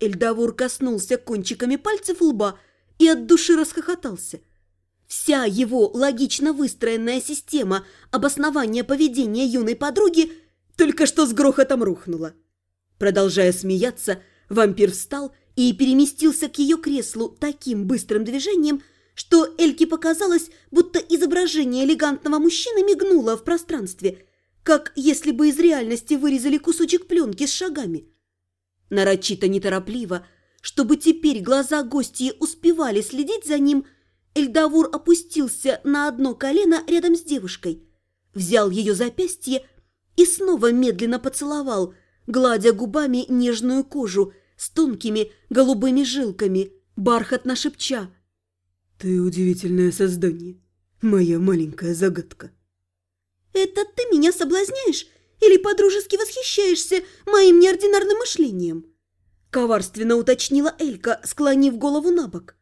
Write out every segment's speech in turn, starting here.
Эльдавур коснулся кончиками пальцев лба и от души расхохотался. Вся его логично выстроенная система обоснования поведения юной подруги только что с грохотом рухнула. Продолжая смеяться, вампир встал и переместился к ее креслу таким быстрым движением, что Эльке показалось, будто изображение элегантного мужчины мигнуло в пространстве, как если бы из реальности вырезали кусочек пленки с шагами. Нарочито неторопливо, чтобы теперь глаза гостьи успевали следить за ним, Эльдавур опустился на одно колено рядом с девушкой, взял ее запястье и снова медленно поцеловал, гладя губами нежную кожу с тонкими голубыми жилками, бархатно шепча. «Ты удивительное создание, моя маленькая загадка». «Это ты меня соблазняешь или подружески восхищаешься моим неординарным мышлением?» Коварственно уточнила Элька, склонив голову на бок.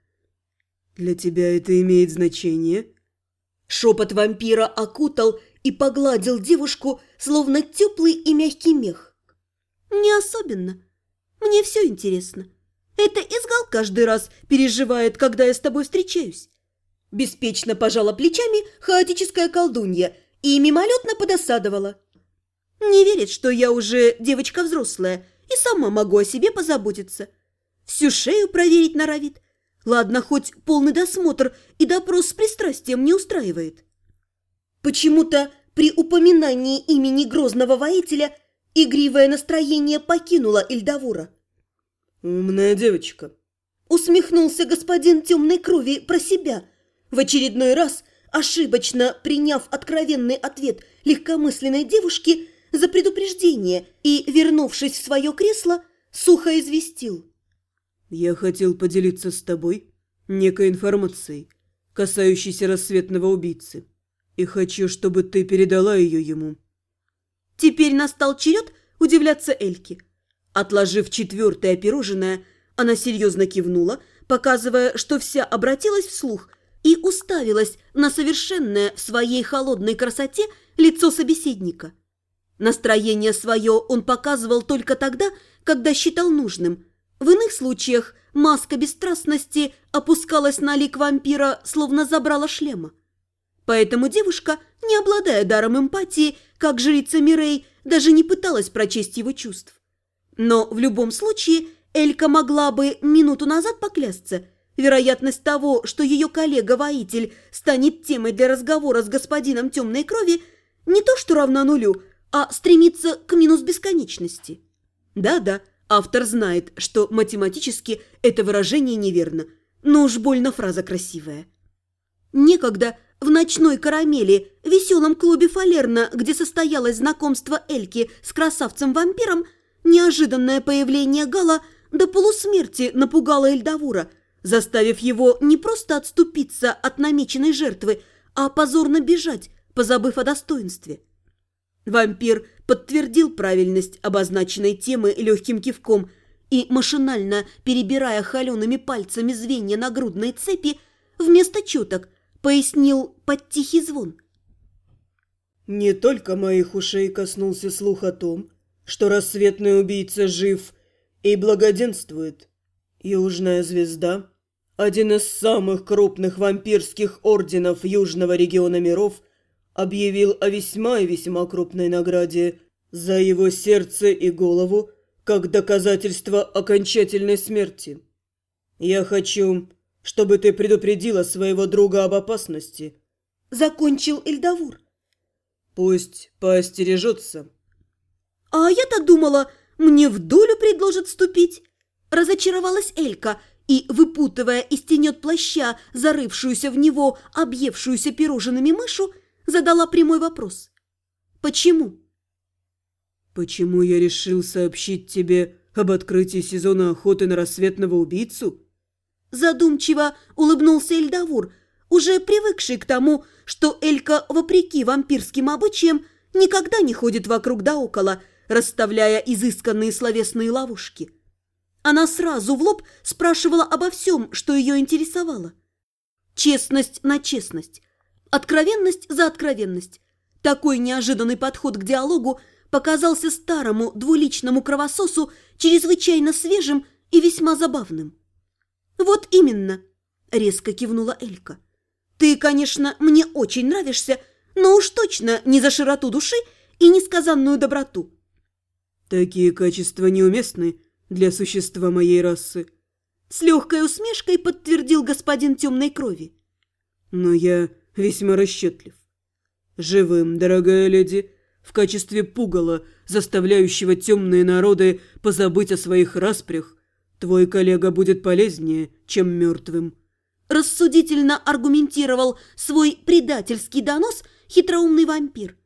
«Для тебя это имеет значение?» Шепот вампира окутал и погладил девушку, словно теплый и мягкий мех. «Не особенно. Мне все интересно. Это Изгал каждый раз переживает, когда я с тобой встречаюсь». Беспечно пожала плечами хаотическая колдунья и мимолетно подосадовала. «Не верит, что я уже девочка взрослая и сама могу о себе позаботиться. Всю шею проверить норовит, Ладно, хоть полный досмотр и допрос с пристрастием не устраивает. Почему-то при упоминании имени грозного воителя игривое настроение покинуло Эльдавура. «Умная девочка», — усмехнулся господин темной крови про себя, в очередной раз ошибочно приняв откровенный ответ легкомысленной девушки за предупреждение и, вернувшись в свое кресло, сухо известил. Я хотел поделиться с тобой некой информацией, касающейся рассветного убийцы, и хочу, чтобы ты передала ее ему». Теперь настал черед удивляться Эльке. Отложив четвертое пирожное, она серьезно кивнула, показывая, что вся обратилась вслух и уставилась на совершенное в своей холодной красоте лицо собеседника. Настроение свое он показывал только тогда, когда считал нужным – в иных случаях маска бесстрастности опускалась на лик вампира, словно забрала шлема. Поэтому девушка, не обладая даром эмпатии, как жрица Мирей, даже не пыталась прочесть его чувств. Но в любом случае Элька могла бы минуту назад поклясться. Вероятность того, что ее коллега-воитель станет темой для разговора с господином темной крови, не то что равна нулю, а стремится к минус бесконечности. Да-да, Автор знает, что математически это выражение неверно, но уж больно фраза красивая. Некогда в ночной карамели, веселом клубе Фалерна, где состоялось знакомство Эльки с красавцем-вампиром, неожиданное появление Гала до полусмерти напугало Эльдавура, заставив его не просто отступиться от намеченной жертвы, а позорно бежать, позабыв о достоинстве. Вампир подтвердил правильность обозначенной темы легким кивком и, машинально перебирая холеными пальцами звенья на грудной цепи, вместо четок пояснил под тихий звон. «Не только моих ушей коснулся слух о том, что рассветный убийца жив и благоденствует. Южная звезда, один из самых крупных вампирских орденов Южного региона миров – объявил о весьма и весьма крупной награде за его сердце и голову как доказательство окончательной смерти. Я хочу, чтобы ты предупредила своего друга об опасности. Закончил Эльдавур. Пусть поостережется. А я-то думала, мне в долю предложат вступить. Разочаровалась Элька и, выпутывая из тенет плаща зарывшуюся в него объевшуюся пирожными мышу, задала прямой вопрос. «Почему?» «Почему я решил сообщить тебе об открытии сезона охоты на рассветного убийцу?» Задумчиво улыбнулся Эльдавур, уже привыкший к тому, что Элька, вопреки вампирским обычаям, никогда не ходит вокруг да около, расставляя изысканные словесные ловушки. Она сразу в лоб спрашивала обо всем, что ее интересовало. Честность на честность, Откровенность за откровенность. Такой неожиданный подход к диалогу показался старому двуличному кровососу чрезвычайно свежим и весьма забавным. «Вот именно», – резко кивнула Элька. «Ты, конечно, мне очень нравишься, но уж точно не за широту души и несказанную доброту». «Такие качества неуместны для существа моей расы», – с легкой усмешкой подтвердил господин темной крови. «Но я весьма расчетлив. Живым, дорогая леди, в качестве пугала, заставляющего темные народы позабыть о своих распрях, твой коллега будет полезнее, чем мертвым». Рассудительно аргументировал свой предательский донос хитроумный вампир.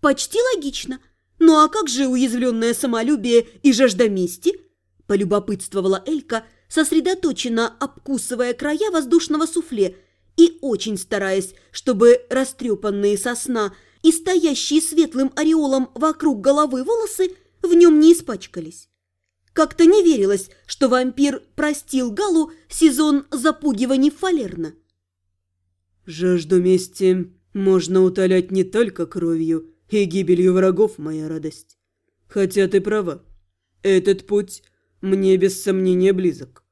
«Почти логично. Ну а как же уязвленное самолюбие и жажда мести?» – полюбопытствовала Элька, сосредоточенно обкусывая края воздушного суфле и очень стараясь, чтобы растрепанные сосна и стоящие светлым ореолом вокруг головы волосы в нем не испачкались. Как-то не верилось, что вампир простил Галу сезон запугиваний Фалерна. «Жажду мести можно утолять не только кровью и гибелью врагов, моя радость. Хотя ты права, этот путь мне без сомнения близок».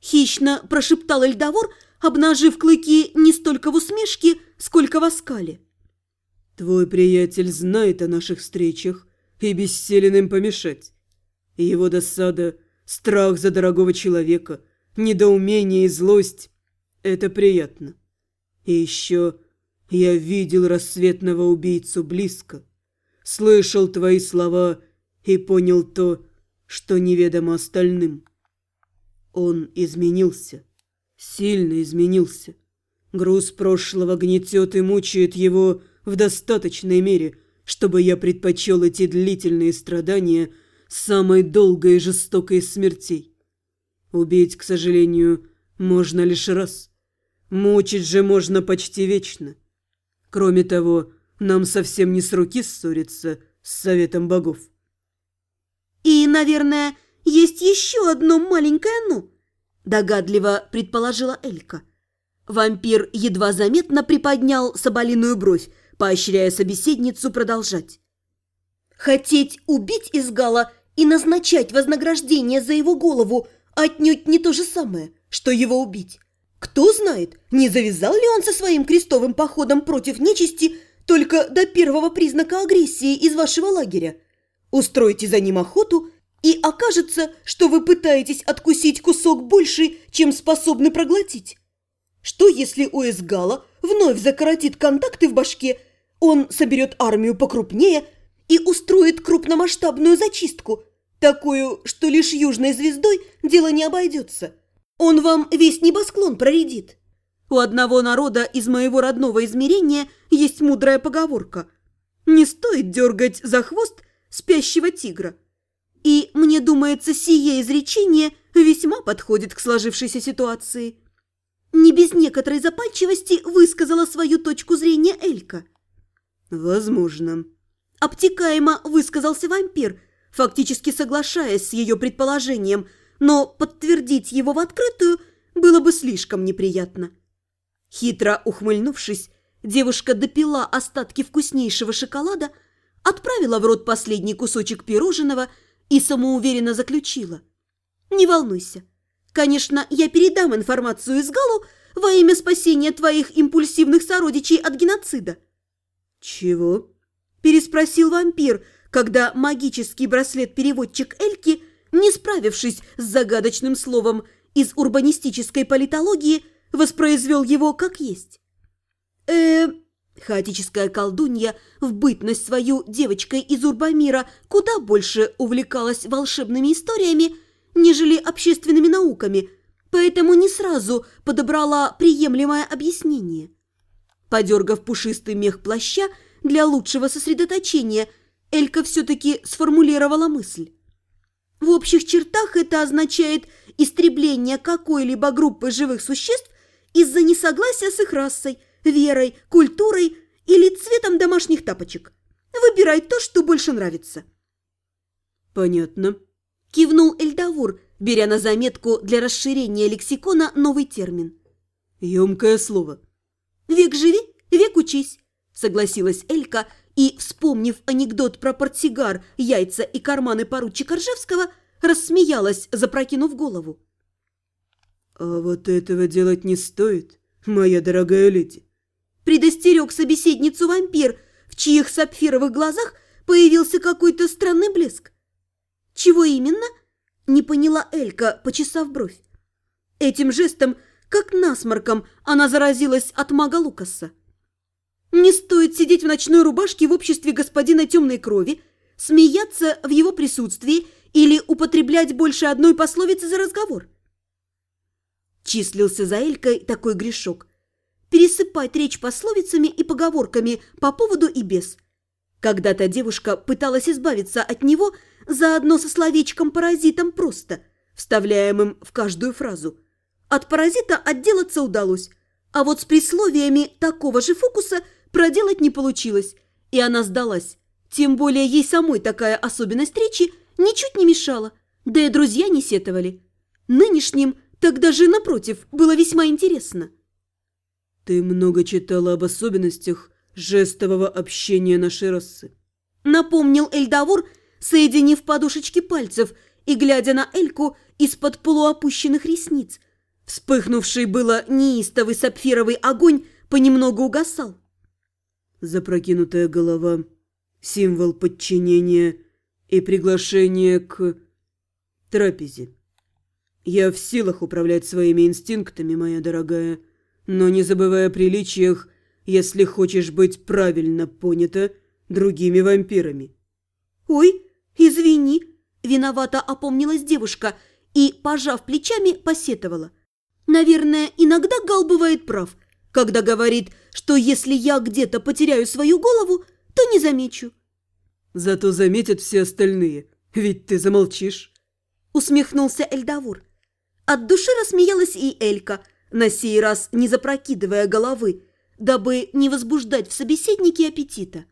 Хищно прошептал Эльдовор, обнажив клыки не столько в усмешке, сколько в оскале. «Твой приятель знает о наших встречах и бессилен им помешать. Его досада, страх за дорогого человека, недоумение и злость – это приятно. И еще я видел рассветного убийцу близко, слышал твои слова и понял то, что неведомо остальным. Он изменился» сильно изменился. Груз прошлого гнетет и мучает его в достаточной мере, чтобы я предпочел эти длительные страдания самой долгой и жестокой смертей. Убить, к сожалению, можно лишь раз. Мучить же можно почти вечно. Кроме того, нам совсем не с руки ссориться с советом богов. И, наверное, есть еще одно маленькое «ну», Догадливо предположила Элька. Вампир едва заметно приподнял соболиную бровь, поощряя собеседницу продолжать. Хотеть убить Изгала и назначать вознаграждение за его голову отнюдь не то же самое, что его убить. Кто знает, не завязал ли он со своим крестовым походом против нечисти только до первого признака агрессии из вашего лагеря. Устройте за ним охоту и окажется, что вы пытаетесь откусить кусок больше, чем способны проглотить. Что, если у Эсгала вновь закоротит контакты в башке, он соберет армию покрупнее и устроит крупномасштабную зачистку, такую, что лишь южной звездой дело не обойдется. Он вам весь небосклон проредит. У одного народа из моего родного измерения есть мудрая поговорка. Не стоит дергать за хвост спящего тигра. И, мне думается, сие изречение весьма подходит к сложившейся ситуации. Не без некоторой запальчивости высказала свою точку зрения Элька. «Возможно». Обтекаемо высказался вампир, фактически соглашаясь с ее предположением, но подтвердить его в открытую было бы слишком неприятно. Хитро ухмыльнувшись, девушка допила остатки вкуснейшего шоколада, отправила в рот последний кусочек пирожного – и самоуверенно заключила. «Не волнуйся. Конечно, я передам информацию из Галу во имя спасения твоих импульсивных сородичей от геноцида». «Чего?» – переспросил вампир, когда магический браслет-переводчик Эльки, не справившись с загадочным словом из урбанистической политологии, воспроизвел его как есть. э Хаотическая колдунья в бытность свою девочкой из Урбамира куда больше увлекалась волшебными историями, нежели общественными науками, поэтому не сразу подобрала приемлемое объяснение. Подергав пушистый мех плаща для лучшего сосредоточения, Элька все-таки сформулировала мысль. В общих чертах это означает истребление какой-либо группы живых существ из-за несогласия с их расой – верой, культурой или цветом домашних тапочек. Выбирай то, что больше нравится». «Понятно», – кивнул Эльдавур, беря на заметку для расширения лексикона новый термин. «Емкое слово». «Век живи, век учись», – согласилась Элька и, вспомнив анекдот про портсигар, яйца и карманы поручика Ржевского, рассмеялась, запрокинув голову. «А вот этого делать не стоит, моя дорогая леди», предостерег собеседницу вампир, в чьих сапфировых глазах появился какой-то странный блеск. «Чего именно?» – не поняла Элька, почесав бровь. Этим жестом, как насморком, она заразилась от мага Лукаса. Не стоит сидеть в ночной рубашке в обществе господина темной крови, смеяться в его присутствии или употреблять больше одной пословицы за разговор. Числился за Элькой такой грешок. Пересыпать речь пословицами и поговорками по поводу и без. Когда-то девушка пыталась избавиться от него заодно со словечком-паразитом просто, вставляемым в каждую фразу. От паразита отделаться удалось, а вот с присловиями такого же фокуса – проделать не получилось, и она сдалась. Тем более ей самой такая особенность речи ничуть не мешала, да и друзья не сетовали. Нынешним так даже напротив было весьма интересно. «Ты много читала об особенностях жестового общения нашей расы», напомнил Эльдавур, соединив подушечки пальцев и глядя на Эльку из-под полуопущенных ресниц. Вспыхнувший было неистовый сапфировый огонь понемногу угасал запрокинутая голова, символ подчинения и приглашение к трапезе. Я в силах управлять своими инстинктами, моя дорогая, но не забывая о приличиях, если хочешь быть правильно понята другими вампирами. «Ой, извини!» – виновато опомнилась девушка и, пожав плечами, посетовала. «Наверное, иногда Гал бывает прав, когда говорит – что если я где-то потеряю свою голову, то не замечу. Зато заметят все остальные, ведь ты замолчишь. Усмехнулся Эльдавур. От души рассмеялась и Элька, на сей раз не запрокидывая головы, дабы не возбуждать в собеседнике аппетита.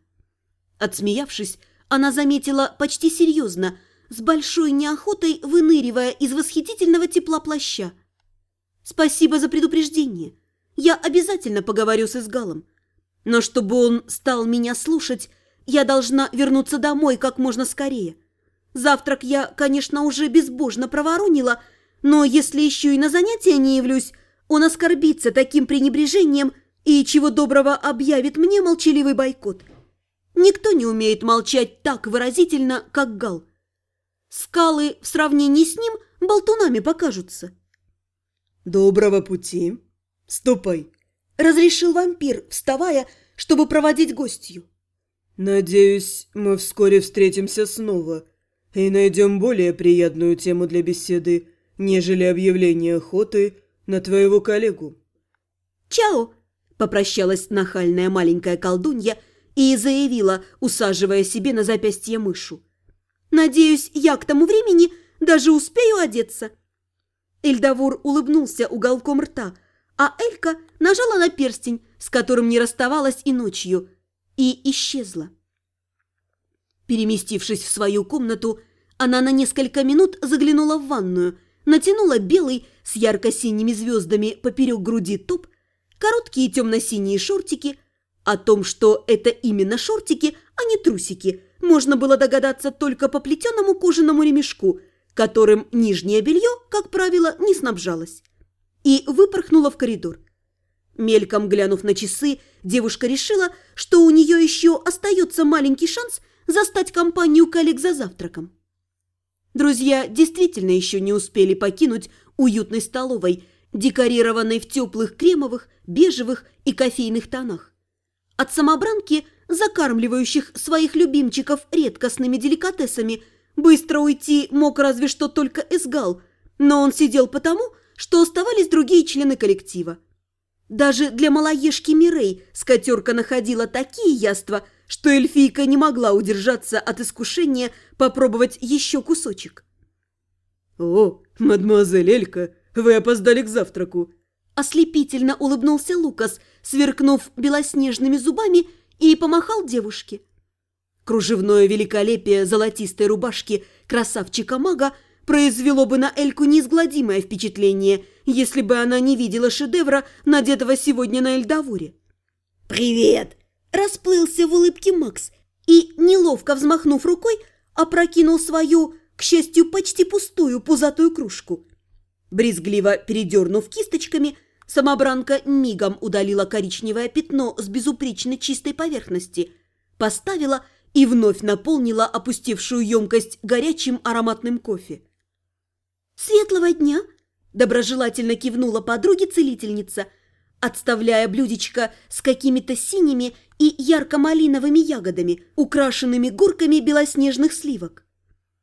Отсмеявшись, она заметила почти серьезно, с большой неохотой выныривая из восхитительного тепла плаща. «Спасибо за предупреждение. Я обязательно поговорю с Изгалом. Но чтобы он стал меня слушать, я должна вернуться домой как можно скорее. Завтрак я, конечно, уже безбожно проворонила, но если еще и на занятия не явлюсь, он оскорбится таким пренебрежением и, чего доброго, объявит мне молчаливый бойкот. Никто не умеет молчать так выразительно, как Гал. Скалы в сравнении с ним болтунами покажутся. «Доброго пути!» «Ступай!» – разрешил вампир, вставая, чтобы проводить гостью. «Надеюсь, мы вскоре встретимся снова и найдем более приятную тему для беседы, нежели объявление охоты на твоего коллегу». «Чао!» – попрощалась нахальная маленькая колдунья и заявила, усаживая себе на запястье мышу. «Надеюсь, я к тому времени даже успею одеться». Эльдавур улыбнулся уголком рта – а Элька нажала на перстень, с которым не расставалась и ночью, и исчезла. Переместившись в свою комнату, она на несколько минут заглянула в ванную, натянула белый с ярко-синими звездами поперек груди топ, короткие темно-синие шортики. О том, что это именно шортики, а не трусики, можно было догадаться только по плетеному кожаному ремешку, которым нижнее белье, как правило, не снабжалось и выпорхнула в коридор. Мельком глянув на часы, девушка решила, что у нее еще остается маленький шанс застать компанию коллег за завтраком. Друзья действительно еще не успели покинуть уютной столовой, декорированной в теплых кремовых, бежевых и кофейных тонах. От самобранки, закармливающих своих любимчиков редкостными деликатесами, быстро уйти мог разве что только Эсгал, но он сидел потому, что оставались другие члены коллектива. Даже для малоежки Мирей скотерка находила такие яства, что эльфийка не могла удержаться от искушения попробовать еще кусочек. «О, мадемуазель Элька, вы опоздали к завтраку!» Ослепительно улыбнулся Лукас, сверкнув белоснежными зубами и помахал девушке. Кружевное великолепие золотистой рубашки красавчика-мага – произвело бы на Эльку неизгладимое впечатление, если бы она не видела шедевра, надетого сегодня на Эльдавуре. «Привет!» – расплылся в улыбке Макс и, неловко взмахнув рукой, опрокинул свою, к счастью, почти пустую пузатую кружку. Брезгливо передернув кисточками, самобранка мигом удалила коричневое пятно с безупречно чистой поверхности, поставила и вновь наполнила опустевшую емкость горячим ароматным кофе. «Светлого дня!» – доброжелательно кивнула подруге-целительница, отставляя блюдечко с какими-то синими и ярко-малиновыми ягодами, украшенными горками белоснежных сливок.